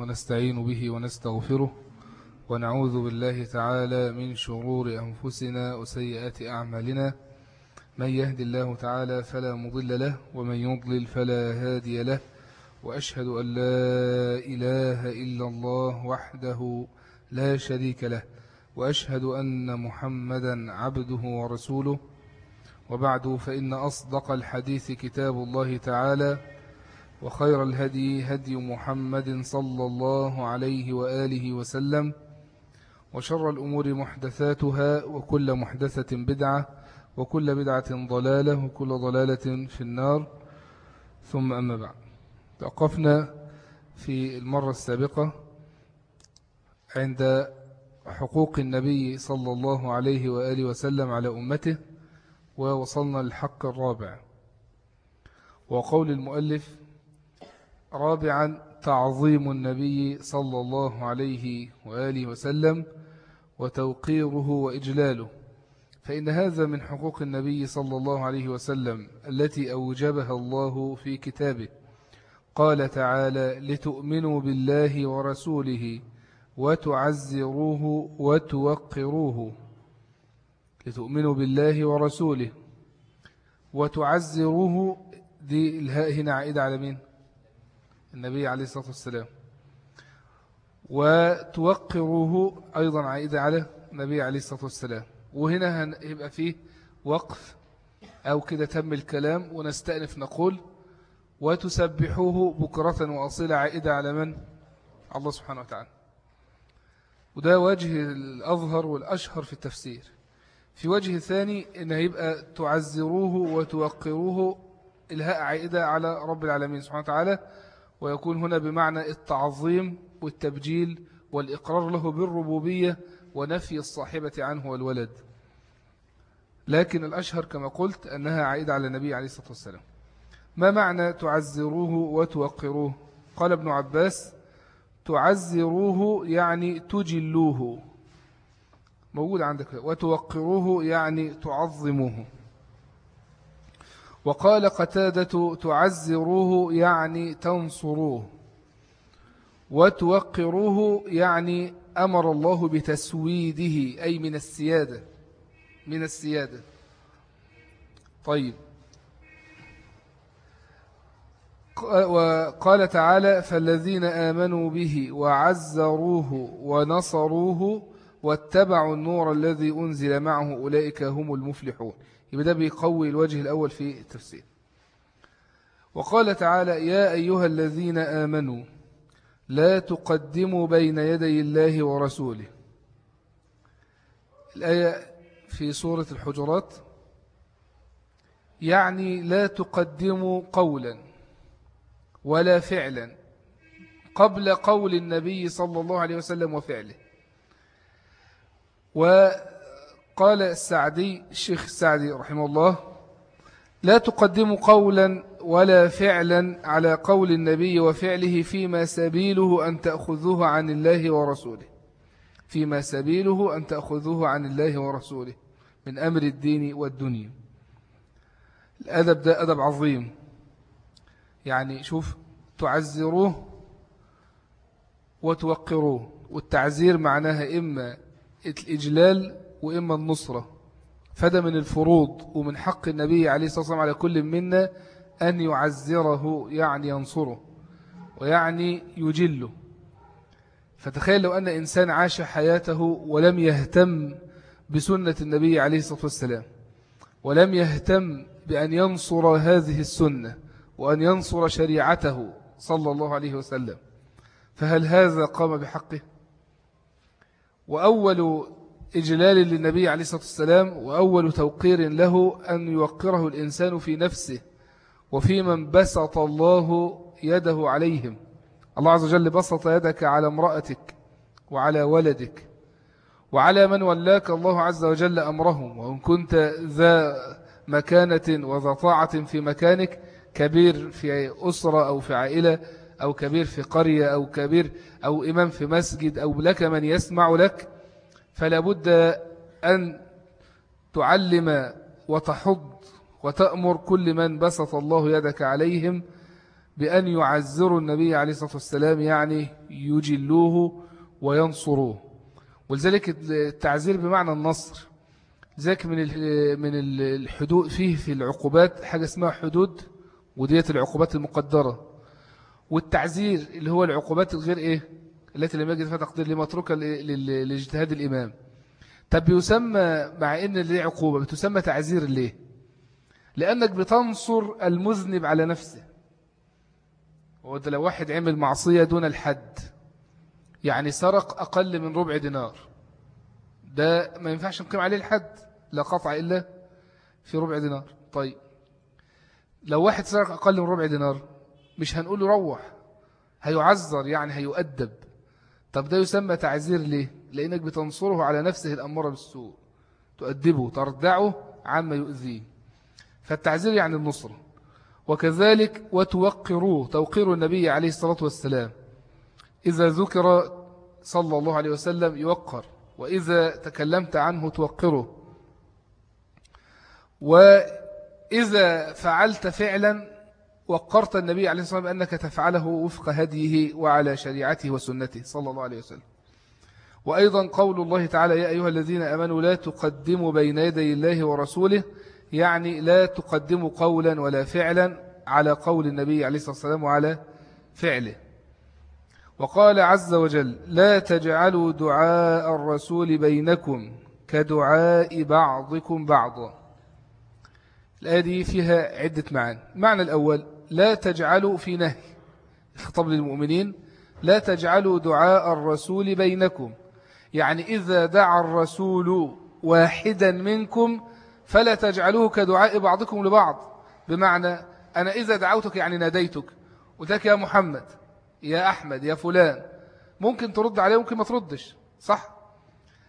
ونستعين به ونستغفره ونعوذ بالله تعالى من شرور أنفسنا وسيئات أعمالنا. من يهد الله تعالى فلا مضل له ومن يضلل فلا هادي له. وأشهد أن لا إله إلا الله وحده لا شريك له. وأشهد أن محمدا عبده ورسوله. وبعد فإن أصدق الحديث كتاب الله تعالى. وخير الهدي هدي محمد صلى الله عليه وآله وسلم وشر الأمور محدثاتها وكل محدثة بدعة وكل بدعة ضلالة وكل ضلالة في النار. ثم أما بعد. توقفنا في المرة السابقة عند حقوق النبي صلى الله عليه وآله وسلم على أمته ووصلنا للحق الرابع. وقول المؤلف رابعا تعظيم النبي صلى الله عليه وآله وسلم وتوقيره وإجلاله. فإن هذا من حقوق النبي صلى الله عليه وسلم التي أوجبها الله في كتابه. قال تعالى لتؤمنوا بالله ورسوله وتعزروه وتوقروه. لتؤمنوا بالله ورسوله وتعزروه. دي الهاء هنا عائدة على مين؟ النبي عليه الصلاة والسلام. وتوقروه أيضا عائدة على النبي عليه الصلاة والسلام. وهنا هيبقى فيه وقف أو كده تم الكلام ونستأنف نقول وتسبحوه بكرة وأصيل عائدة على من؟ الله سبحانه وتعالى. وده وجه الأظهر والأشهر في التفسير. في وجه ثاني إن هيبقى تعزروه وتوقروه إلهاء عائدة على رب العالمين سبحانه وتعالى. ويكون هنا بمعنى التعظيم والتبجيل والإقرار له بالربوبية ونفي الصاحبة عنه والولد. لكن الأشهر كما قلت أنها عائدة على النبي عليه الصلاة والسلام. ما معنى تعزروه وتوقروه؟ قال ابن عباس تعزروه يعني تجلوه. موجود عندك. وتوقروه يعني تعظموه. وقال قتادة تعزروه يعني تنصروه وتوقروه يعني أمر الله بتسويده أي من السيادة من السيادة. طيب. وقال تعالى فالذين آمنوا به وعزروه ونصروه واتبعوا النور الذي أنزل معه أولئك هم المفلحون. يبقى ده بيقوي الوجه الأول في التفسير. وقال تعالى يا أيها الذين آمنوا لا تقدموا بين يدي الله ورسوله. الآية في سورة الحجرات يعني لا تقدموا قولا ولا فعلا قبل قول النبي صلى الله عليه وسلم وفعله. وقال السعدي الشيخ السعدي رحمه الله لا تقدموا قولا ولا فعلا على قول النبي وفعله فيما سبيله أن تأخذوه عن الله ورسوله. فيما سبيله أن تأخذوه عن الله ورسوله من أمر الدين والدنيا. الأدب ده أدب عظيم. يعني شوف تعزروه وتوقروه والتعزير معناها إما الإجلال وإما النصرة. فده من الفروض ومن حق النبي عليه الصلاة والسلام على كل منا أن يعزره يعني ينصره ويعني يجله. فتخيل لو أن إنسان عاش حياته ولم يهتم بسنة النبي عليه الصلاة والسلام ولم يهتم بأن ينصر هذه السنة وأن ينصر شريعته صلى الله عليه وسلم فهل هذا قام بحقه؟ وأول إجلال للنبي عليه الصلاة والسلام وأول توقير له أن يوقره الإنسان في نفسه وفي من بسط الله يده عليهم. الله عز وجل بسط يدك على امرأتك وعلى ولدك وعلى من ولاك الله عز وجل أمرهم. وإن كنت ذا مكانة وذا طاعة في مكانك كبير في أسرة أو في عائلة أو كبير في قرية أو كبير أو إمام في مسجد أو لك من يسمع لك فلا بد أن تعلم وتحض وتأمر كل من بسط الله يدك عليهم بأن يعزروا النبي عليه الصلاة والسلام يعني يجلوه وينصروه. ولذلك التعزير بمعنى النصر. ذلك من من الحدود فيه في العقوبات حاجة اسمها حدود وديت العقوبات المقدرة. والتعزير اللي هو العقوبات الغير إيه؟ التي لم يجد فيها تقدير لمتروكة لاجتهاد الإمام. طب يسمى مع إن اللي عقوبة بتسمى تعزير ليه؟ لأنك بتنصر المذنب على نفسه. وده لو واحد عمل معصية دون الحد يعني سرق أقل من ربع دينار ده ما ينفعش نقيم عليه الحد لا قطع إلا في ربع دينار. طيب لو واحد سرق أقل من ربع دينار مش هنقول له روح هيعذر يعني هيؤدب. طب ده يسمى تعذير ليه؟ لأنك بتنصره على نفسه الأمر بالسوء. تؤدبه تردعه عما يؤذيه. فالتعذير يعني النصر. وكذلك وتوقروه توقير النبي عليه الصلاة والسلام. إذا ذكر صلى الله عليه وسلم يوقر وإذا تكلمت عنه توقره. وإذا فعلت فعلا وقرت النبي عليه الصلاة والسلام أنك تفعله وفق هديه وعلى شريعته وسنته صلى الله عليه وسلم. وأيضا قول الله تعالى يا أيها الذين أمنوا لا تقدموا بين يدي الله ورسوله يعني لا تقدموا قولا ولا فعلا على قول النبي عليه الصلاة والسلام وعلى فعله. وقال عز وجل لا تجعلوا دعاء الرسول بينكم كدعاء بعضكم بعضا الآية دي فيها عدة معاني. المعنى الأول لا تجعلوا في نهي. الخطاب للمؤمنين لا تجعلوا دعاء الرسول بينكم. يعني إذا دعا الرسول واحدا منكم فلا تجعلوه كدعاء بعضكم لبعض. بمعنى أنا إذا دعوتك يعني ناديتك. وذاك يا محمد يا أحمد يا فلان. ممكن ترد عليه ممكن ما تردش. صح؟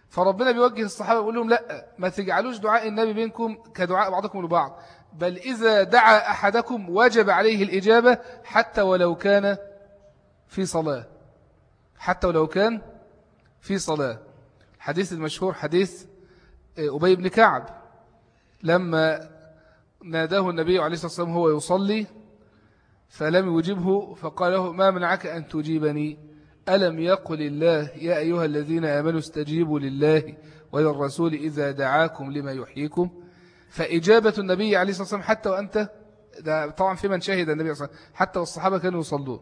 فربنا بيوجه الصحابة يقول لهم لا ما تجعلوش دعاء النبي بينكم كدعاء بعضكم لبعض. بل إذا دعا أحدكم وجب عليه الإجابة حتى ولو كان في صلاة. حتى ولو كان في صلاة. حديث المشهور حديث آه، أبي بن كعب. لما ناداه النبي عليه الصلاة والسلام هو يصلي فلم يجبه فقال له ما منعك أن تجيبني؟ ألم يقل الله يا أيها الذين آمنوا استجيبوا لله وللرسول إذا دعاكم لما يحييكم؟ فإجابة النبي عليه الصلاة والسلام حتى وأنت ده طبعا في من شهد النبي عليه وسلم حتى والصحابة كانوا يصلون.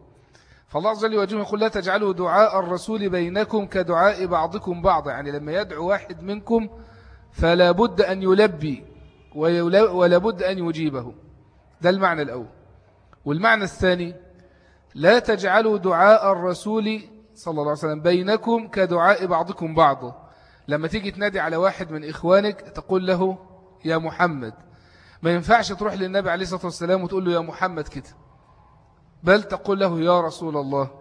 فالله عز وجل يواجههم يقول لا تجعلوا دعاء الرسول بينكم كدعاء بعضكم بعض يعني لما يدعو واحد منكم فلا بد أن يلبي ولا بد أن يجيبه. ده المعنى الأول. والمعنى الثاني لا تجعلوا دعاء الرسول صلى الله عليه وسلم بينكم كدعاء بعضكم بعضه لما تيجي تنادي على واحد من إخوانك تقول له يا محمد. ما ينفعش تروح للنبي عليه الصلاة والسلام وتقول له يا محمد كده. بل تقول له يا رسول الله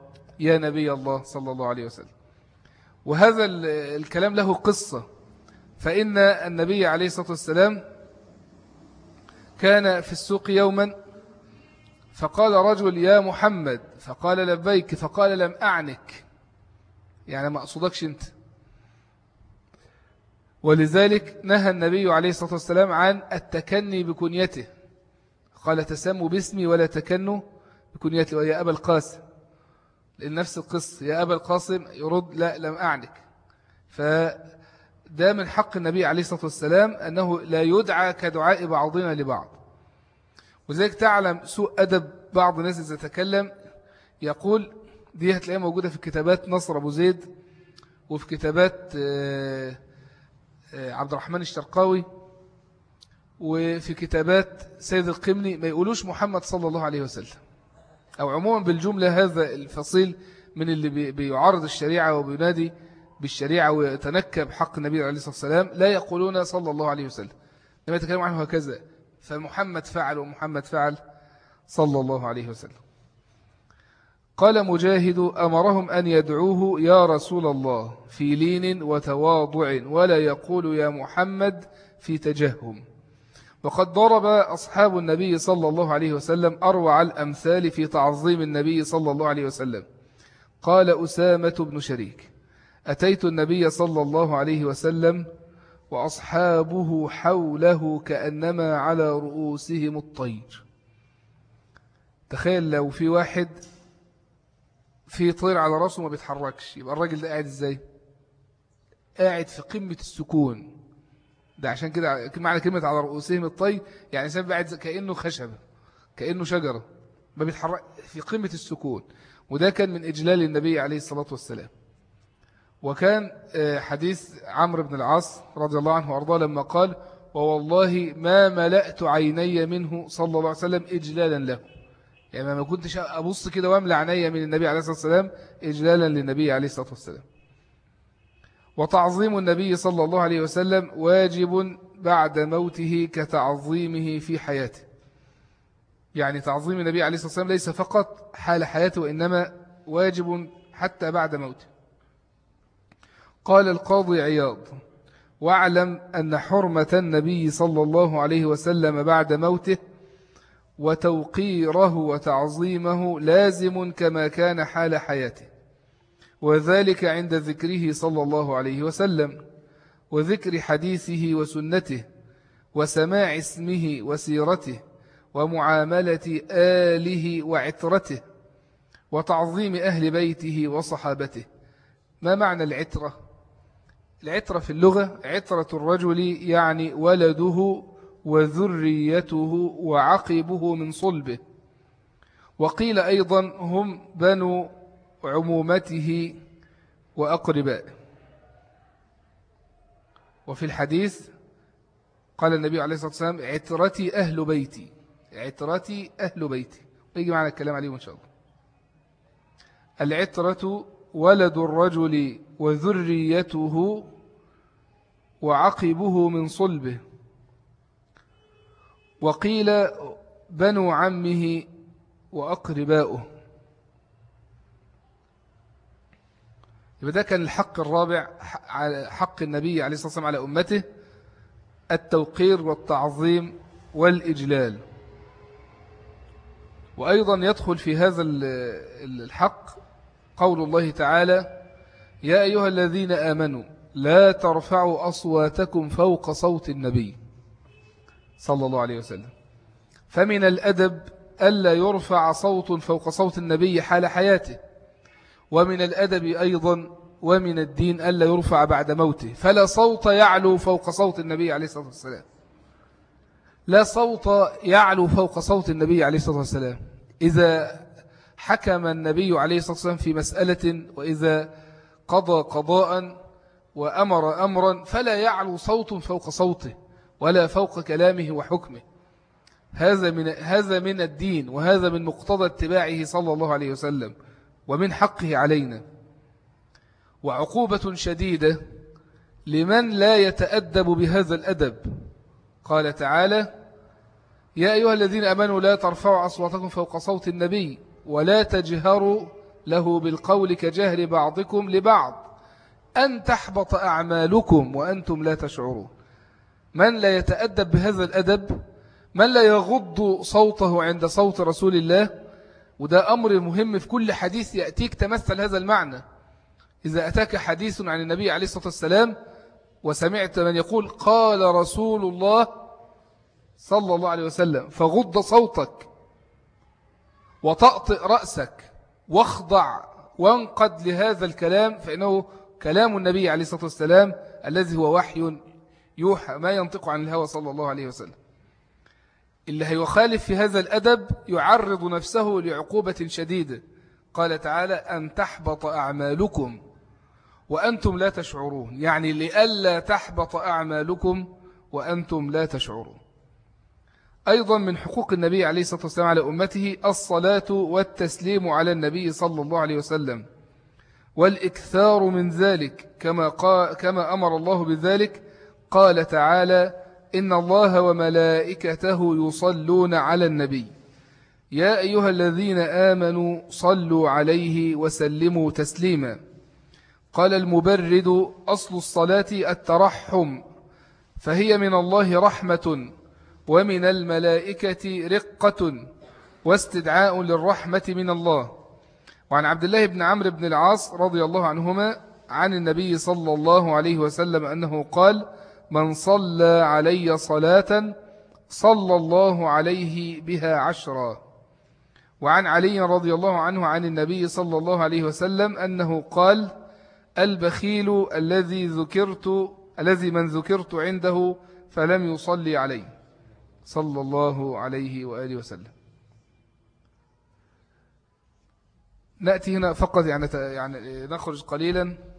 يا نبي الله صلى الله عليه وسلم. وهذا الكلام له قصة. فإن النبي عليه الصلاة والسلام كان في السوق يوما فقال رجل يا محمد فقال لبيك فقال لم أعنك. يعني ما أقصدكش أنت. ولذلك نهى النبي عليه الصلاة والسلام عن التكني بكنيته. قال تسموا باسمي ولا تكنوا بكنيته ويا أبا القاسم. لأن نفس القصة يا أبا القاسم يرد لا لم أعنك. فده من حق النبي عليه الصلاة والسلام أنه لا يدعى كدعاء بعضنا لبعض. وذلك تعلم سوء أدب بعض الناس إذا تكلم. يقول دي هتلاقيها موجودة في كتابات نصر أبو زيد وفي كتابات آه، عبد الرحمن الشرقاوي وفي كتابات سيد القمني ما يقولوش محمد صلى الله عليه وسلم. أو عموما بالجملة هذا الفصيل من اللي بيعارض الشريعة وبينادي بالشريعة ويتنكب حق النبي عليه الصلاة والسلام لا يقولون صلى الله عليه وسلم. لما يتكلم عنه هكذا. فمحمد فعل ومحمد فعل صلى الله عليه وسلم. قال مجاهد أمرهم أن يدعوه يا رسول الله في لين وتواضع ولا يقول يا محمد في تجهم. وقد ضرب أصحاب النبي صلى الله عليه وسلم أروع الأمثال في تعظيم النبي صلى الله عليه وسلم. قال أسامة بن شريك أتيت النبي صلى الله عليه وسلم وأصحابه حوله كأنما على رؤوسهم الطير. تخيل لو في واحد في طير على راسه ما بيتحركش. يبقى الراجل ده قاعد إزاي؟ قاعد في قمة السكون. ده عشان كده معنى كلمة على رؤوسهم الطي يعني سبب قاعد كأنه خشبة كأنه شجرة. ما بيتحرك في قمة السكون. وده كان من إجلال النبي عليه الصلاة والسلام. وكان آه، حديث عمرو بن العاص رضي الله عنه وأرضاه لما قال ووالله ما ملأت عيني منه صلى الله عليه وسلم إجلالا له. يعني ما كنتش أبص كده واملى عيني من النبي عليه الصلاة والسلام إجلالا للنبي عليه الصلاة والسلام. وتعظيم النبي صلى الله عليه وسلم واجب بعد موته كتعظيمه في حياته. يعني تعظيم النبي عليه الصلاة والسلام ليس فقط حال حياته وإنما واجب حتى بعد موته. قال القاضي عياض واعلم أن حرمة النبي صلى الله عليه وسلم بعد موته وتوقيره وتعظيمه لازم كما كان حال حياته وذلك عند ذكره صلى الله عليه وسلم وذكر حديثه وسنته وسماع اسمه وسيرته ومعاملة آله وعترته وتعظيم أهل بيته وصحابته ما معنى العترة؟ العترة في اللغة عترة الرجل يعني ولده وذريته وعقبه من صلبه. وقيل أيضا هم بنو عمومته وأقربائه. وفي الحديث قال النبي عليه الصلاة والسلام عترتي أهل بيتي. عترتي أهل بيتي. ويجي معنا الكلام عليهم إن شاء الله. العترة ولد الرجل وذريته وعقبه من صلبه. وقيل بنو عمه وأقرباؤه. يبقى ده كان الحق الرابع حق النبي عليه الصلاة والسلام على أمته التوقير والتعظيم والإجلال. وأيضا يدخل في هذا الحق قول الله تعالى يا أيها الذين آمنوا لا ترفعوا أصواتكم فوق صوت النبي. صلى الله عليه وسلم. فمن الأدب ألا يرفع صوت فوق صوت النبي حال حياته. ومن الأدب أيضا ومن الدين ألا يرفع بعد موته. فلا صوت يعلو فوق صوت النبي عليه الصلاة والسلام. لا صوت يعلو فوق صوت النبي عليه الصلاة والسلام. إذا حكم النبي عليه الصلاة والسلام في مسألة وإذا قضى قضاء وأمر أمرا فلا يعلو صوت فوق صوته. ولا فوق كلامه وحكمه. هذا من هذا من الدين وهذا من مقتضى اتباعه صلى الله عليه وسلم ومن حقه علينا. وعقوبة شديدة لمن لا يتأدب بهذا الأدب. قال تعالى يا أيها الذين أمنوا لا ترفعوا أصواتكم فوق صوت النبي ولا تجهروا له بالقول كجهر بعضكم لبعض. أن تحبط أعمالكم وأنتم لا تشعرون. من لا يتأدب بهذا الأدب؟ من لا يغض صوته عند صوت رسول الله؟ وده أمر مهم في كل حديث يأتيك. تمثل هذا المعنى. إذا أتاك حديث عن النبي عليه الصلاة والسلام وسمعت من يقول قال رسول الله صلى الله عليه وسلم فغض صوتك وطأطئ رأسك واخضع وانقد لهذا الكلام فإنه كلام النبي عليه الصلاة والسلام الذي هو وحي يوحى ما ينطق عن الهوى صلى الله عليه وسلم. اللي هيخالف في هذا الأدب يعرض نفسه لعقوبة شديدة. قال تعالى أن تحبط أعمالكم وأنتم لا تشعرون. يعني لألا تحبط أعمالكم وأنتم لا تشعرون. أيضا من حقوق النبي عليه الصلاة والسلام على أمته الصلاة والتسليم على النبي صلى الله عليه وسلم. والإكثار من ذلك كما, قال كما أمر الله بذلك قال تعالى إن الله وملائكته يصلون على النبي. يا أيها الذين آمنوا صلوا عليه وسلموا تسليما. قال المبرد أصل الصلاة الترحم فهي من الله رحمة ومن الملائكة رقة واستدعاء للرحمة من الله. وعن عبد الله بن عمرو بن العاص رضي الله عنهما عن النبي صلى الله عليه وسلم أنه قال من صلى علي صلاة صلى الله عليه بها عشرا. وعن علي رضي الله عنه عن النبي صلى الله عليه وسلم أنه قال البخيل الذي ذكرت الذي من ذكرت عنده فلم يصلي عليه. صلى الله عليه وآله وسلم. نأتي هنا فقط يعني يعني نخرج قليلا.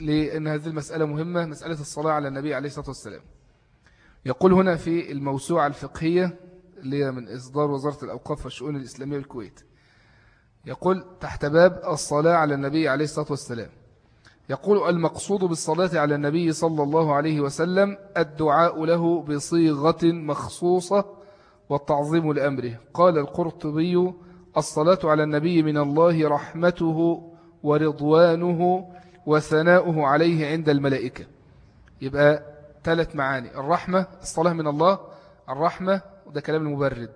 لأن هذه المسألة مهمة مسألة الصلاة على النبي عليه الصلاة والسلام. يقول هنا في الموسوعة الفقهية اللي هي من إصدار وزارة الأوقاف والشؤون الإسلامية بالكويت. يقول تحت باب الصلاة على النبي عليه الصلاة والسلام. يقول المقصود بالصلاة على النبي صلى الله عليه وسلم الدعاء له بصيغة مخصوصة والتعظيم لأمره. قال القرطبي الصلاة على النبي من الله رحمته ورضوانه وثناؤه عليه عند الملائكة. يبقى ثلاث معاني. الرحمة الصلاة من الله الرحمة وده كلام المبرد.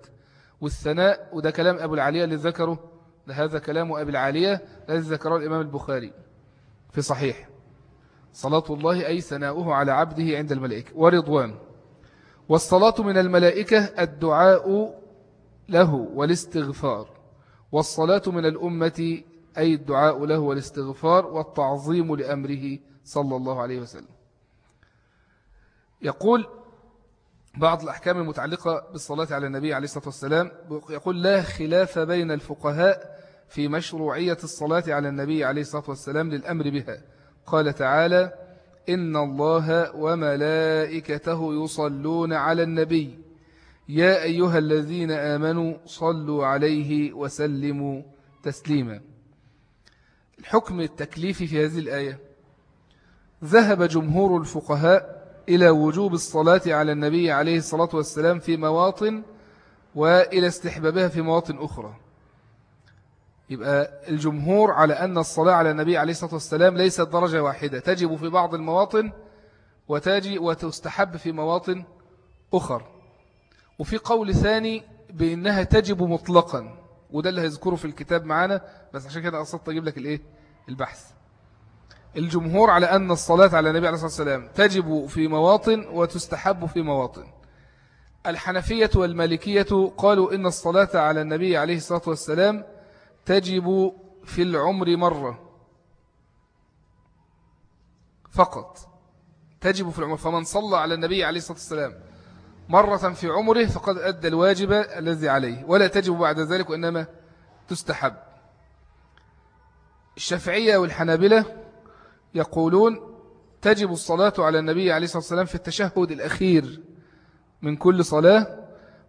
والثناء وده كلام أبو العالية اللي ذكره ده هذا كلام أبو العالية الذي ذكره الإمام البخاري في صحيح. صلاة الله أي ثناؤه على عبده عند الملائكة. ورضوان. والصلاة من الملائكة الدعاء له والاستغفار. والصلاة من الأمة أي الدعاء له والاستغفار والتعظيم لأمره صلى الله عليه وسلم. يقول بعض الأحكام المتعلقة بالصلاة على النبي عليه الصلاة والسلام يقول لا خلاف بين الفقهاء في مشروعية الصلاة على النبي عليه الصلاة والسلام للأمر بها. قال تعالى إن الله وملائكته يصلون على النبي. يا أيها الذين آمنوا صلوا عليه وسلموا تسليما. الحكم التكليفي في هذه الآية. ذهب جمهور الفقهاء إلى وجوب الصلاة على النبي عليه الصلاة والسلام في مواطن وإلى استحبابها في مواطن أخرى. يبقى الجمهور على أن الصلاة على النبي عليه الصلاة والسلام ليست درجة واحدة. تجب في بعض المواطن وتجي وتستحب في مواطن أخر. وفي قول ثاني بأنها تجب مطلقا. وده اللي هيذكره في الكتاب معانا بس عشان كده أصدت أجيب لك الإيه؟ البحث. الجمهور على أن الصلاة على النبي عليه الصلاة والسلام تجب في مواطن وتستحب في مواطن. الحنفية والمالكية قالوا إن الصلاة على النبي عليه الصلاة والسلام تجب في العمر مرة فقط. تجب في العمر. فمن صلى على النبي عليه الصلاة والسلام مرة في عمره فقد أدى الواجب الذي عليه ولا تجب بعد ذلك وإنما تستحب. الشافعية والحنابلة يقولون تجب الصلاة على النبي عليه الصلاة والسلام في التشهد الأخير من كل صلاة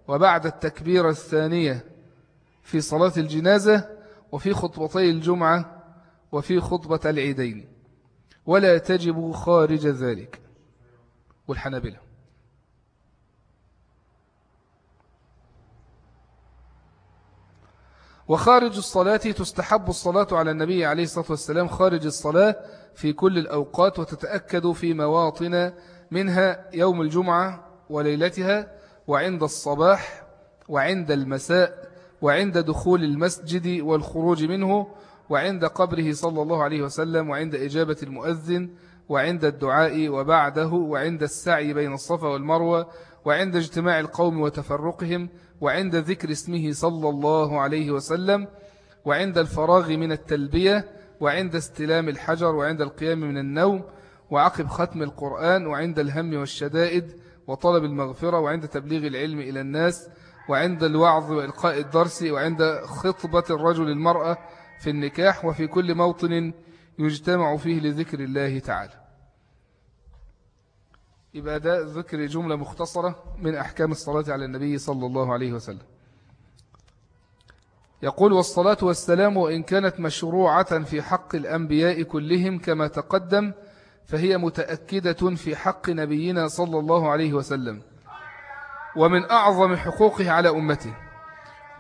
وبعد التكبير الثانية في صلاة الجنازة وفي خطبتي الجمعة وفي خطبة العيدين. ولا تجب خارج ذلك. والحنابلة. وخارج الصلاة تستحب الصلاة على النبي عليه الصلاة والسلام. خارج الصلاة في كل الأوقات وتتأكد في مواطن منها يوم الجمعة وليلتها وعند الصباح وعند المساء وعند دخول المسجد والخروج منه وعند قبره صلى الله عليه وسلم وعند إجابة المؤذن وعند الدعاء وبعده وعند السعي بين الصفا والمروة وعند اجتماع القوم وتفرقهم وعند ذكر اسمه صلى الله عليه وسلم وعند الفراغ من التلبية وعند استلام الحجر وعند القيام من النوم وعقب ختم القرآن وعند الهم والشدائد وطلب المغفرة وعند تبليغ العلم إلى الناس وعند الوعظ وإلقاء الدرس وعند خطبة الرجل المرأة في النكاح وفي كل موطن يجتمع فيه لذكر الله تعالى. يبقى ده ذكر جملة مختصرة من أحكام الصلاة على النبي صلى الله عليه وسلم. يقول والصلاة والسلام وإن كانت مشروعة في حق الأنبياء كلهم كما تقدم فهي متأكدة في حق نبينا صلى الله عليه وسلم ومن أعظم حقوقه على أمته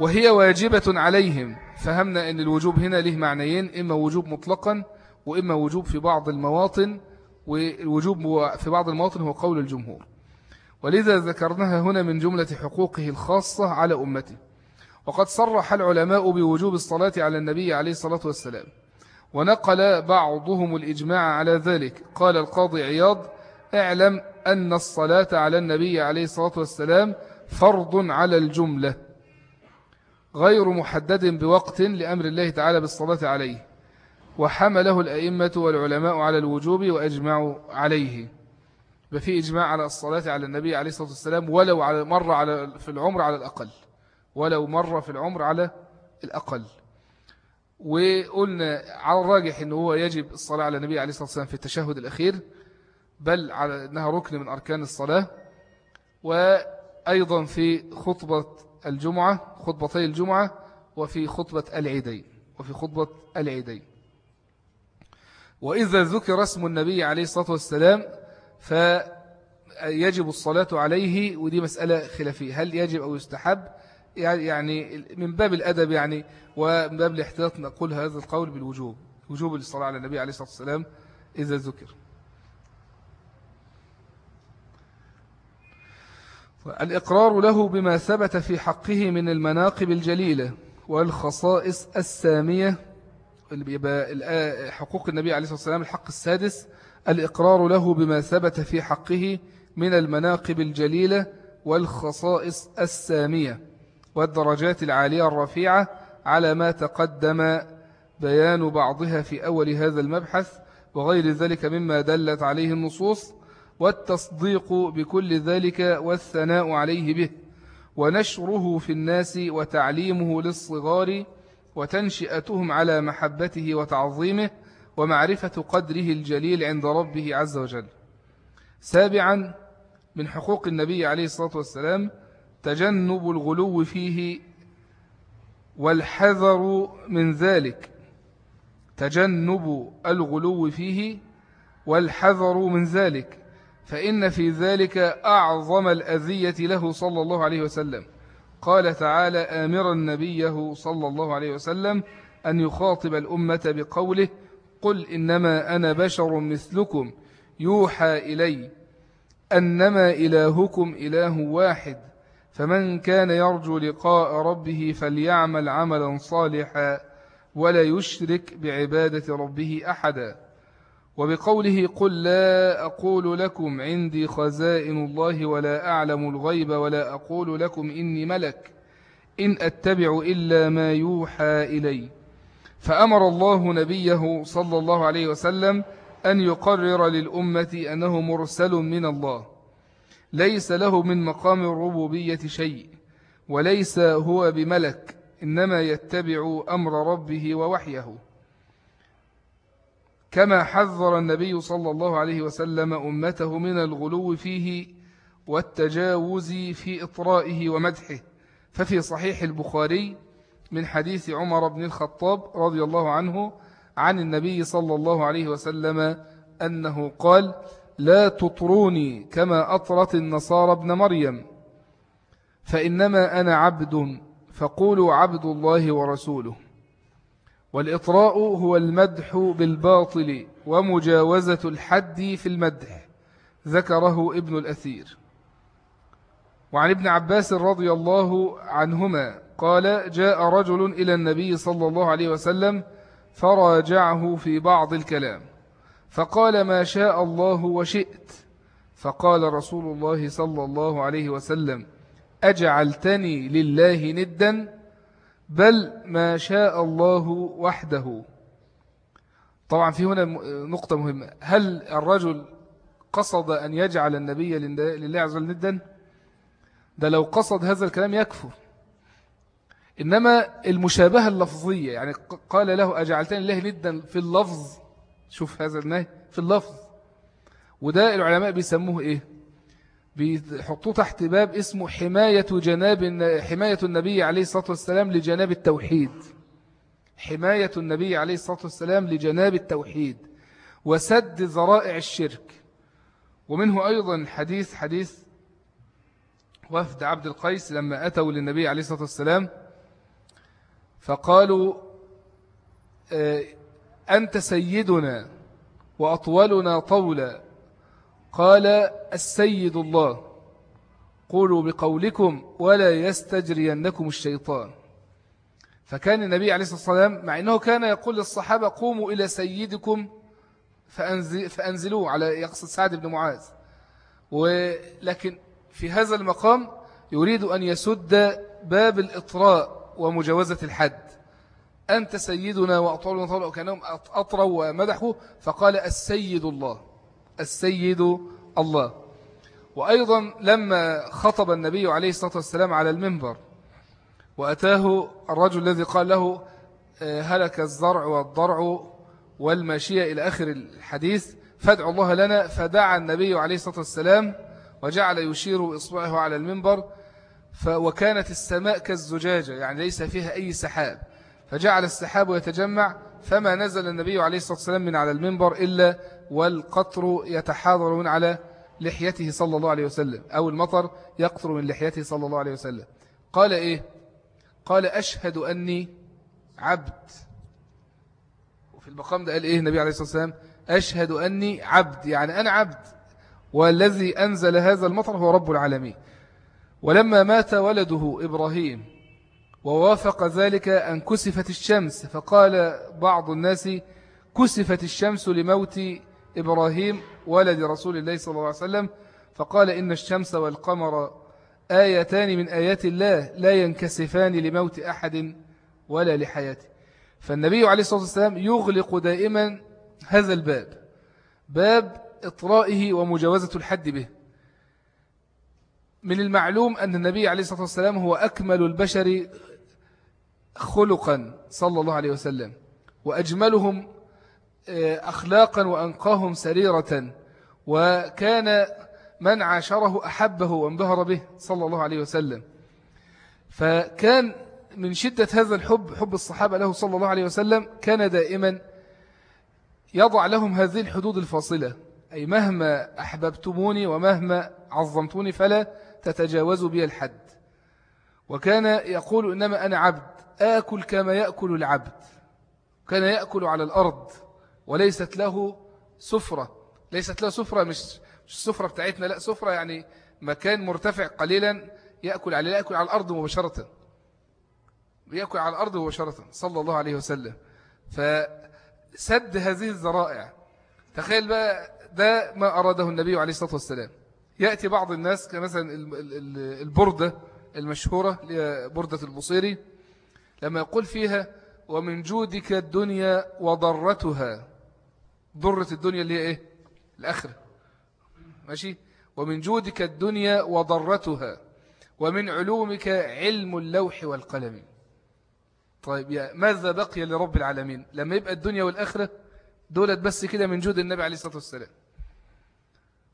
وهي واجبة عليهم. فهمنا أن الوجوب هنا له معنيين إما وجوب مطلقا وإما وجوب في بعض المواطن والوجوب في بعض المواطن هو قول الجمهور. ولذا ذكرناها هنا من جملة حقوقه الخاصة على أمته. وقد صرح العلماء بوجوب الصلاة على النبي عليه الصلاة والسلام. ونقل بعضهم الإجماع على ذلك. قال القاضي عياض اعلم أن الصلاة على النبي عليه الصلاة والسلام فرض على الجملة غير محدد بوقت لأمر الله تعالى بالصلاة عليه. وحمله الأئمة والعلماء على الوجوب وأجمعوا عليه. ففي إجماع على الصلاة على النبي عليه الصلاة والسلام ولو على مرة على في العمر على الأقل. ولو مرة في العمر على الأقل. وقلنا على الراجح أنه هو يجب الصلاة على النبي عليه الصلاة والسلام في التشهد الأخير بل على أنها ركن من أركان الصلاة. وأيضا في خطبة الجمعة خطبتي الجمعة وفي خطبة العيدين وفي خطبة العيدين. وإذا ذكر اسم النبي عليه الصلاة والسلام فيجب الصلاة عليه ودي مسألة خلافية. هل يجب أو يستحب؟ يعني من باب الأدب يعني ومن باب الاحتياط نقول هذا القول بالوجوب. وجوب الصلاة على النبي عليه الصلاة والسلام إذا ذكر. الإقرار له بما ثبت في حقه من المناقب الجليلة والخصائص السامية حقوق النبي عليه الصلاة والسلام الحق السادس الإقرار له بما ثبت في حقه من المناقب الجليلة والخصائص السامية والدرجات العالية الرفيعة على ما تقدم بيان بعضها في أول هذا المبحث وغير ذلك مما دلت عليه النصوص والتصديق بكل ذلك والثناء عليه به. ونشره في الناس وتعليمه للصغار وتنشئتهم على محبته وتعظيمه ومعرفة قدره الجليل عند ربه عز وجل. سابعا من حقوق النبي عليه الصلاة والسلام تجنب الغلو فيه والحذر من ذلك. تجنب الغلو فيه والحذر من ذلك. فإن في ذلك أعظم الأذية له صلى الله عليه وسلم. قال تعالى آمرا نبيه صلى الله عليه وسلم أن يخاطب الأمة بقوله قل إنما أنا بشر مثلكم يوحى إلي أنما إلهكم إله واحد فمن كان يرجو لقاء ربه فليعمل عملا صالحا ولا يشرك بعبادة ربه أحدا وبقوله قل لا أقول لكم عندي خزائن الله ولا أعلم الغيب ولا أقول لكم إني ملك إن أتبع إلا ما يوحى إلي. فأمر الله نبيه صلى الله عليه وسلم أن يقرر للأمة أنه مرسل من الله. ليس له من مقام الربوبية شيء وليس هو بملك إنما يتبع أمر ربه ووحيه. كما حذر النبي صلى الله عليه وسلم أمته من الغلو فيه والتجاوز في إطرائه ومدحه. ففي صحيح البخاري من حديث عمر بن الخطاب رضي الله عنه عن النبي صلى الله عليه وسلم أنه قال لا تطروني كما أطرت النصارى ابن مريم فإنما أنا عبد فقولوا عبد الله ورسوله. والإطراء هو المدح بالباطل ومجاوزة الحد في المدح ذكره ابن الأثير. وعن ابن عباس رضي الله عنهما قال جاء رجل إلى النبي صلى الله عليه وسلم فراجعه في بعض الكلام فقال ما شاء الله وشئت فقال رسول الله صلى الله عليه وسلم أجعلتني لله ندا بل ما شاء الله وحده. طبعا في هنا نقطة مهمة. هل الرجل قصد أن يجعل النبي لله عز وجل ندا؟ ده لو قصد هذا الكلام يكفر. إنما المشابهة اللفظية يعني قال له أجعلتني الله ندا في اللفظ. شوف هذا النهي في اللفظ. وده العلماء بيسموه إيه؟ بيحطوه تحت باب اسمه حماية جناب حماية النبي عليه الصلاة والسلام لجناب التوحيد. حماية النبي عليه الصلاة والسلام لجناب التوحيد وسد ذرائع الشرك. ومنه أيضا حديث حديث وفد عبد القيس لما أتوا للنبي عليه الصلاة والسلام فقالوا آه، أنت سيدنا وأطولنا طولا. قال السيد الله قولوا بقولكم ولا يستجرينكم الشيطان. فكان النبي عليه الصلاة والسلام مع أنه كان يقول للصحابة قوموا إلى سيدكم فأنزلوه على يقصد سعد بن معاذ. ولكن في هذا المقام يريد أن يسد باب الإطراء ومجاوزة الحد. أنت سيدنا وأطول وطول وكانهم أطروا ومدحوا فقال السيد الله. السيد الله. وأيضا لما خطب النبي عليه الصلاة والسلام على المنبر وأتاه الرجل الذي قال له آه، هلك الزرع والضرع والماشية إلى آخر الحديث فادعوا الله لنا فدعا النبي عليه الصلاة والسلام وجعل يشير إصبعه على المنبر وكانت السماء كالزجاجة يعني ليس فيها أي سحاب. فجعل السحاب يتجمع فما نزل النبي عليه الصلاة والسلام من على المنبر إلا والقطر يتحاضر من على لحيته صلى الله عليه وسلم أو المطر يقطر من لحيته صلى الله عليه وسلم. قال إيه؟ قال أشهد أني عبد. وفي المقام ده قال إيه النبي عليه الصلاة والسلام؟ أشهد أني عبد يعني أنا عبد والذي أنزل هذا المطر هو رب العالمين. ولما مات ولده إبراهيم ووافق ذلك أن كسفت الشمس فقال بعض الناس كسفت الشمس لموت إبراهيم ولد رسول الله صلى الله عليه وسلم فقال إن الشمس والقمر آيتان من آيات الله لا ينكسفان لموت أحد ولا لحياته. فالنبي عليه الصلاة والسلام يغلق دائما هذا الباب باب إطرائه ومجاوزة الحد به. من المعلوم أن النبي عليه الصلاة والسلام هو أكمل البشر خلقا صلى الله عليه وسلم وأجملهم آه، أخلاقا وأنقاهم سريرة وكان من عاشره أحبه وانبهر به صلى الله عليه وسلم. فكان من شدة هذا الحب حب الصحابة له صلى الله عليه وسلم كان دائما يضع لهم هذه الحدود الفاصلة أي مهما أحببتموني ومهما عظمتوني فلا تتجاوزوا بي الحد. وكان يقول إنما أنا عبد آكل كما يأكل العبد كان يأكل على الأرض وليست له سفرة. ليست له سفرة مش مش السفرة بتاعتنا لا سفرة يعني مكان مرتفع قليلا يأكل عليه يأكل على الأرض مباشرة. يأكل على الأرض مباشرة صلى الله عليه وسلم. فسد هذه الذرائع. تخيل بقى ده ما أراده النبي عليه الصلاة والسلام. يأتي بعض الناس كمثلا البردة المشهورة بردة البصيري. لما يقول فيها ومن جودك الدنيا وضرتها. ضرة الدنيا اللي هي إيه؟ الآخرة. ماشي؟ ومن جودك الدنيا وضرتها. ومن علومك علم اللوح والقلم. طيب ماذا بقي لرب العالمين؟ لما يبقى الدنيا والآخرة دولت بس كده من جود النبي عليه الصلاة والسلام.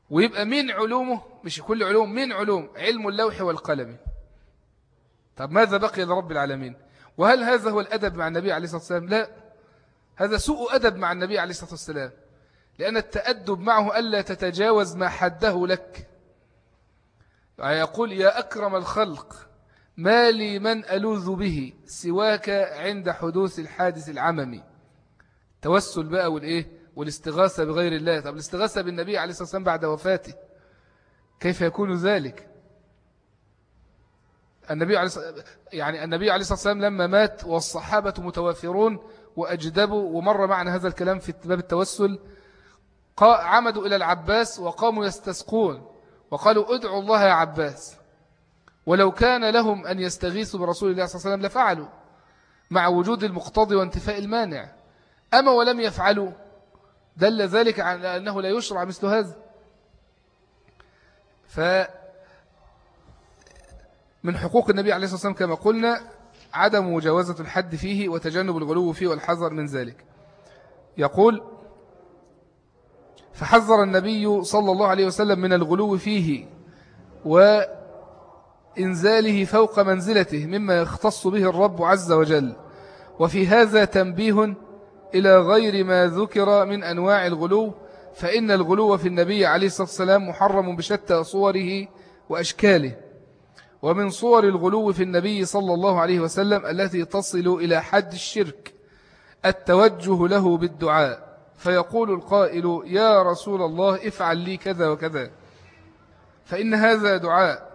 ويبقى من علومه؟ مش كل علوم من علوم؟ علم اللوح والقلم. طب ماذا بقي لرب العالمين؟ وهل هذا هو الأدب مع النبي عليه الصلاة والسلام؟ لا. هذا سوء أدب مع النبي عليه الصلاة والسلام. لأن التأدب معه ألا تتجاوز ما حده لك. يعني يقول يا أكرم الخلق ما لي من ألوذ به سواك عند حدوث الحادث العممي. توسل بقى والإيه؟ والاستغاثة بغير الله. طب الاستغاثة بالنبي عليه الصلاة والسلام بعد وفاته كيف يكون ذلك؟ النبي عليه يعني النبي عليه الصلاة والسلام لما مات والصحابة متوافرون وأجدبوا ومر معنا هذا الكلام في باب التوسل عمدوا إلى العباس وقاموا يستسقون وقالوا ادعوا الله يا عباس. ولو كان لهم أن يستغيثوا برسول الله صلى الله عليه وسلم لفعلوا مع وجود المقتضي وانتفاء المانع. أما ولم يفعلوا دل ذلك على أنه لا يشرع مثل هذا. ف من حقوق النبي عليه الصلاة والسلام كما قلنا عدم مجاوزة الحد فيه وتجنب الغلو فيه والحذر من ذلك. يقول فحذر النبي صلى الله عليه وسلم من الغلو فيه وإنزاله فوق منزلته مما يختص به الرب عز وجل. وفي هذا تنبيه إلى غير ما ذكر من أنواع الغلو فإن الغلو في النبي عليه الصلاة والسلام محرم بشتى صوره وأشكاله. ومن صور الغلو في النبي صلى الله عليه وسلم التي تصل إلى حد الشرك التوجه له بالدعاء. فيقول القائل يا رسول الله افعل لي كذا وكذا. فإن هذا دعاء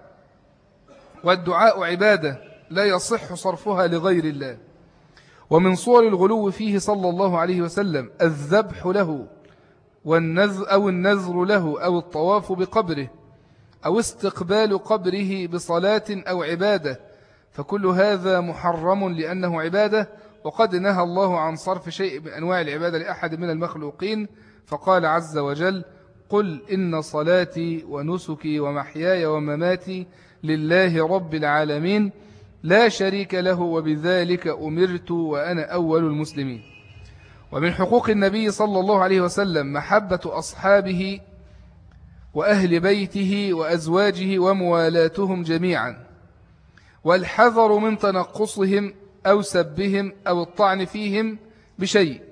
والدعاء عبادة لا يصح صرفها لغير الله. ومن صور الغلو فيه صلى الله عليه وسلم الذبح له والنذر أو النذر له أو الطواف بقبره. أو استقبال قبره بصلاة أو عبادة فكل هذا محرم لأنه عبادة وقد نهى الله عن صرف شيء من أنواع العبادة لأحد من المخلوقين فقال عز وجل قل إن صلاتي ونسكي ومحياي ومماتي لله رب العالمين لا شريك له وبذلك أمرت وأنا أول المسلمين. ومن حقوق النبي صلى الله عليه وسلم محبة أصحابه وأهل بيته وأزواجه وموالاتهم جميعا. والحذر من تنقصهم أو سبهم أو الطعن فيهم بشيء.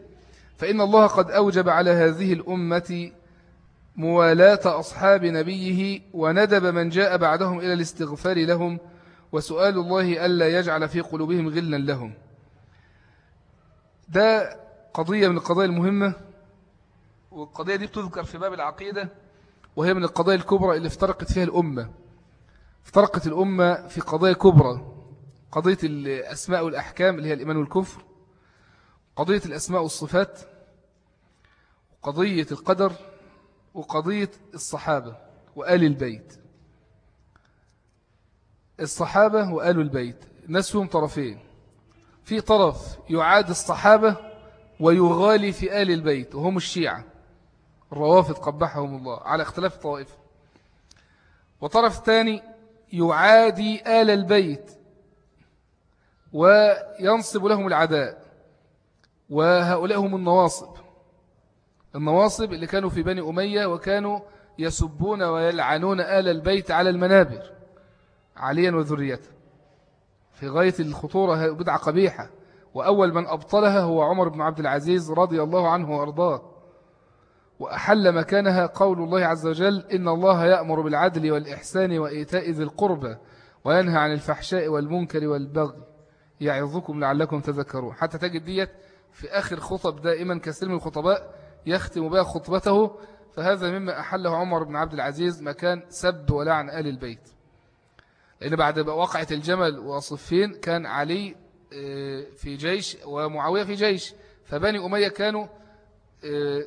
فإن الله قد أوجب على هذه الأمة موالاة أصحاب نبيه وندب من جاء بعدهم إلى الاستغفار لهم وسؤال الله ألا يجعل في قلوبهم غلا لهم. ده قضية من القضايا المهمة. والقضية دي بتذكر في باب العقيدة. وهي من القضايا الكبرى اللي افترقت فيها الأمة. افترقت الأمة في قضايا كبرى. قضية الأسماء والأحكام اللي هي الإيمان والكفر. قضية الأسماء والصفات. قضية القدر. وقضية الصحابة وآل البيت. الصحابة وآل البيت. ناس فيهم طرفين. في طرف يعاد الصحابة ويغالي في آل البيت. وهم الشيعة. الروافض قبحهم الله على اختلاف الطوائف. وطرف ثاني يعادي آل البيت وينصب لهم العداء وهؤلاء هم النواصب. النواصب اللي كانوا في بني أمية وكانوا يسبون ويلعنون آل البيت على المنابر عليا وذريته في غاية الخطورة بدعة قبيحة وأول من أبطلها هو عمر بن عبد العزيز رضي الله عنه وأرضاه. وأحل مكانها قول الله عز وجل إن الله يأمر بالعدل والإحسان وإيتاء ذي القربى وينهى عن الفحشاء والمنكر والبغي يعظكم لعلكم تذكرون. حتى تجد ديت في آخر خطب دائما من الخطباء يختم بها خطبته فهذا مما أحله عمر بن عبد العزيز مكان سب ولعن آل البيت. لأن بعد وقعة الجمل وصفين كان علي آه، في جيش ومعاوية في جيش فبني أمية كانوا آه،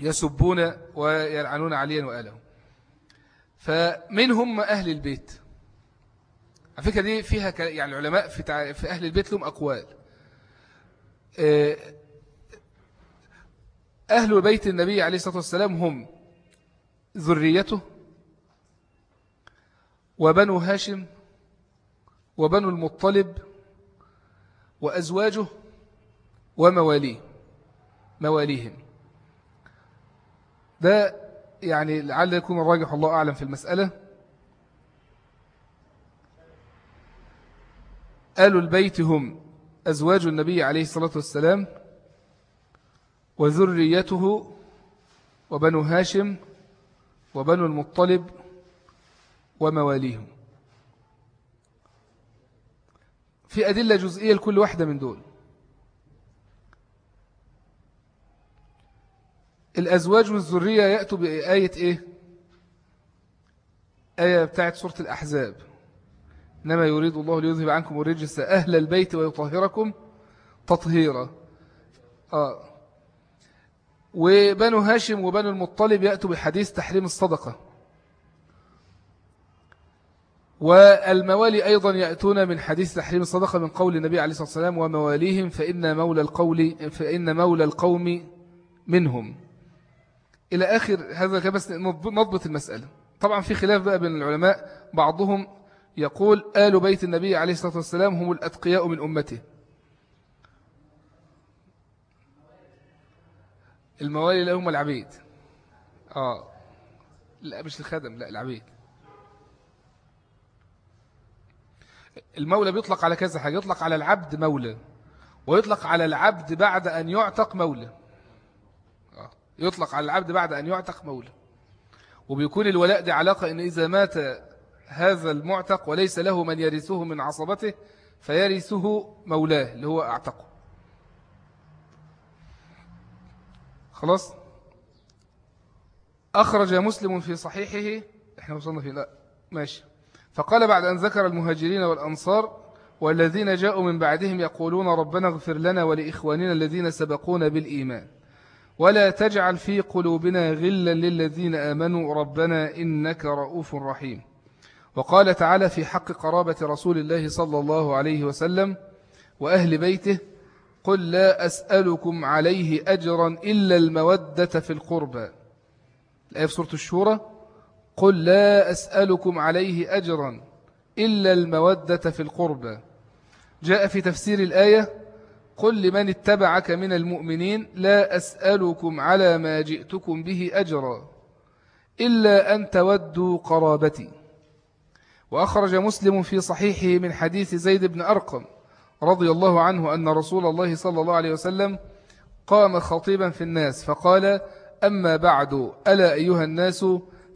يسبون ويلعنون عليا وآله فمنهم أهل البيت. على فكرة دي فيها يعني العلماء في, في أهل البيت لهم أقوال. آه، أهل بيت النبي عليه الصلاة والسلام هم ذريته وبنو هاشم وبنو المطلب وأزواجه ومواليه مواليهم. ده يعني لعل يكون الراجح الله أعلم في المسألة. آل البيت هم أزواج النبي عليه الصلاة والسلام وذريته وبنو هاشم وبنو المطلب ومواليهم. في أدلة جزئية لكل واحدة من دول. الأزواج والذرية يأتوا بآية إيه؟ آية بتاعت سورة الأحزاب. إنما يريد الله ليذهب عنكم الرجس أهل البيت ويطهركم تطهيرا. آه. وبنو هاشم وبنو المطلب يأتوا بحديث تحريم الصدقة. والموالي أيضا يأتون من حديث تحريم الصدقة من قول النبي عليه الصلاة والسلام ومواليهم فإن مولى القول فإن مولى القوم منهم. إلى آخر هذا كبس نضبط المسألة. طبعا في خلاف بقى بين العلماء بعضهم يقول آل بيت النبي عليه الصلاة والسلام هم الأتقياء من أمته. الموالي اللي هم العبيد. آه. لا مش الخدم لا العبيد. المولى بيطلق على كذا حاجة يطلق على العبد مولى ويطلق على العبد بعد أن يعتق مولى. يطلق على العبد بعد أن يعتق مولى. وبيكون الولاء دي علاقة إن إذا مات هذا المعتق وليس له من يرثه من عصبته فيرثه مولاه اللي هو أعتقه. خلاص؟ أخرج مسلم في صحيحه إحنا وصلنا فيه لا ماشي. فقال بعد أن ذكر المهاجرين والأنصار والذين جاءوا من بعدهم يقولون ربنا اغفر لنا ولإخواننا الذين سبقونا بالإيمان. ولا تجعل في قلوبنا غلا للذين آمنوا ربنا إنك رؤوف رحيم. وقال تعالى في حق قرابة رسول الله صلى الله عليه وسلم وأهل بيته قل لا أسألكم عليه أجرا إلا المودة في القربى. الآية في سورة الشورى قل لا أسألكم عليه أجرا إلا المودة في القربى. جاء في تفسير الآية قل لمن اتبعك من المؤمنين لا أسألكم على ما جئتكم به أجرا إلا أن تودوا قرابتي. وأخرج مسلم في صحيحه من حديث زيد بن أرقم رضي الله عنه أن رسول الله صلى الله عليه وسلم قام خطيبا في الناس فقال أما بعد ألا أيها الناس؟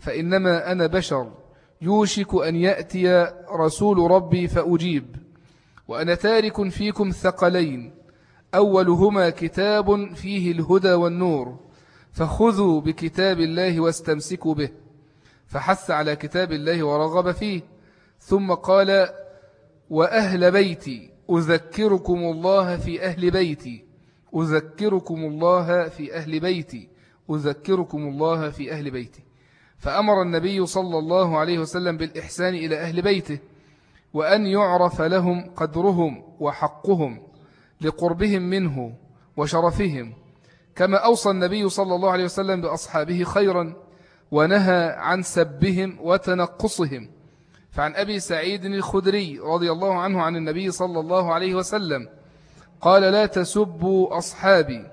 فإنما أنا بشر. يوشك أن يأتي رسول ربي فأجيب. وأنا تارك فيكم ثقلين أولهما كتاب فيه الهدى والنور فخذوا بكتاب الله واستمسكوا به فحث على كتاب الله ورغب فيه ثم قال وأهل بيتي أذكركم الله في أهل بيتي أذكركم الله في أهل بيتي أذكركم الله في أهل بيتي. فأمر النبي صلى الله عليه وسلم بالإحسان إلى أهل بيته وأن يعرف لهم قدرهم وحقهم. لقربهم منه وشرفهم كما أوصى النبي صلى الله عليه وسلم بأصحابه خيرا ونهى عن سبهم وتنقصهم. فعن أبي سعيد الخدري رضي الله عنه عن النبي صلى الله عليه وسلم قال لا تسبوا أصحابي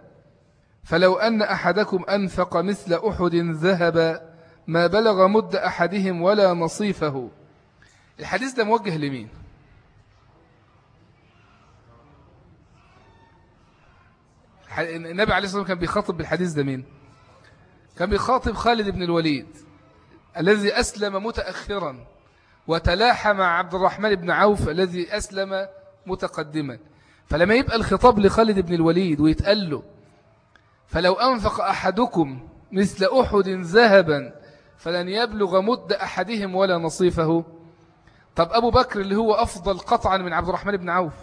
فلو أن أحدكم أنفق مثل أحد ذهب ما بلغ مد أحدهم ولا نصيفه الحديث ده موجه لمين؟ النبي عليه الصلاة والسلام كان بيخاطب بالحديث ده مين؟ كان بيخاطب خالد بن الوليد الذي أسلم متأخرا وتلاحى مع عبد الرحمن بن عوف الذي أسلم متقدما. فلما يبقى الخطاب لخالد بن الوليد ويتقال له فلو أنفق أحدكم مثل أحد ذهبا فلن يبلغ مد أحدهم ولا نصيفه. طب أبو بكر اللي هو أفضل قطعا من عبد الرحمن بن عوف.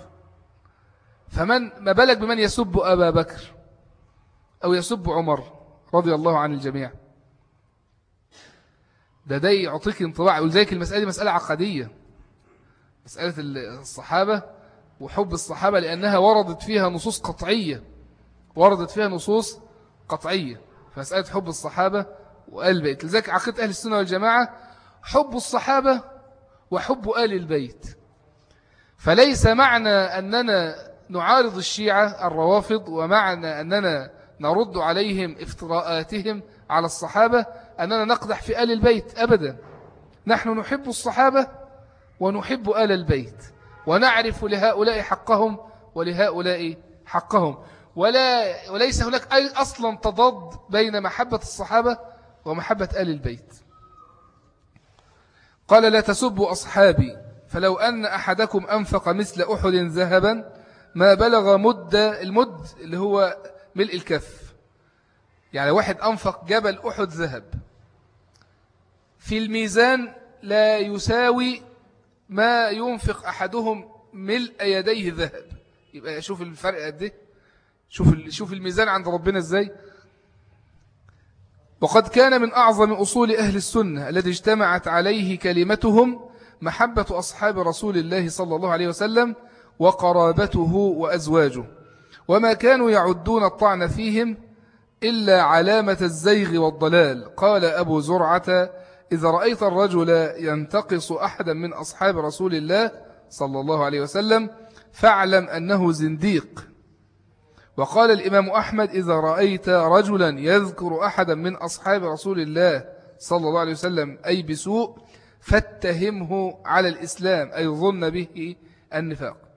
فمن ما بالك بمن يسب أبا بكر أو يسب عمر رضي الله عن الجميع؟ ده ده يعطيك انطباع ولذلك المسألة دي مسألة عقدية. مسألة الصحابة وحب الصحابة لأنها وردت فيها نصوص قطعية. وردت فيها نصوص قطعية. فمسألة حب الصحابة وآل البيت. لذلك عقيدة أهل السنة والجماعة حب الصحابة وحب آل البيت. فليس معنى أننا نعارض الشيعة الروافض ومعنى أننا نرد عليهم افتراءاتهم على الصحابة أننا نقدح في آل البيت أبدا. نحن نحب الصحابة ونحب آل البيت ونعرف لهؤلاء حقهم ولهؤلاء حقهم. ولا وليس هناك أي أصلا تضاد بين محبة الصحابة ومحبة آل البيت. قال لا تسبوا أصحابي فلو أن أحدكم أنفق مثل أحد ذهبا ما بلغ مد المد اللي هو ملء الكف. يعني واحد أنفق جبل أحد ذهب. في الميزان لا يساوي ما ينفق أحدهم ملء يديه ذهب. يبقى شوف الفرق قد إيه. شوف شوف الميزان عند ربنا إزاي. وقد كان من أعظم أصول أهل السنة الذي اجتمعت عليه كلمتهم محبة أصحاب رسول الله صلى الله عليه وسلم وقرابته وأزواجه. وما كانوا يعدون الطعن فيهم إلا علامة الزيغ والضلال. قال أبو زرعة إذا رأيت الرجل ينتقص أحدا من أصحاب رسول الله صلى الله عليه وسلم فاعلم أنه زنديق. وقال الإمام أحمد إذا رأيت رجلا يذكر أحدا من أصحاب رسول الله صلى الله عليه وسلم أي بسوء فاتهمه على الإسلام أي ظن به النفاق.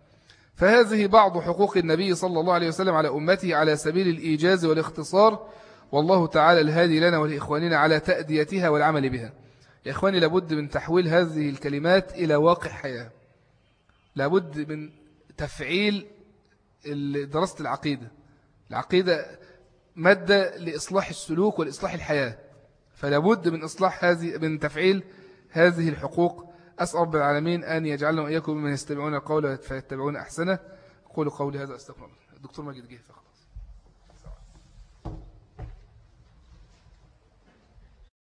فهذه بعض حقوق النبي صلى الله عليه وسلم على أمته على سبيل الإيجاز والاختصار والله تعالى الهادي لنا ولإخواننا على تأديتها والعمل بها. يا إخواني لابد من تحويل هذه الكلمات إلى واقع حياة. لابد من تفعيل دراسة العقيدة. العقيدة مادة لإصلاح السلوك والإصلاح الحياة. فلابد من إصلاح هذه من تفعيل هذه الحقوق أسأل رب العالمين أن يجعلنا وإياكم من يستمعون القول فيتبعون أحسنه. قولوا قولي هذا أستغفر الدكتور ماجد جه فقط.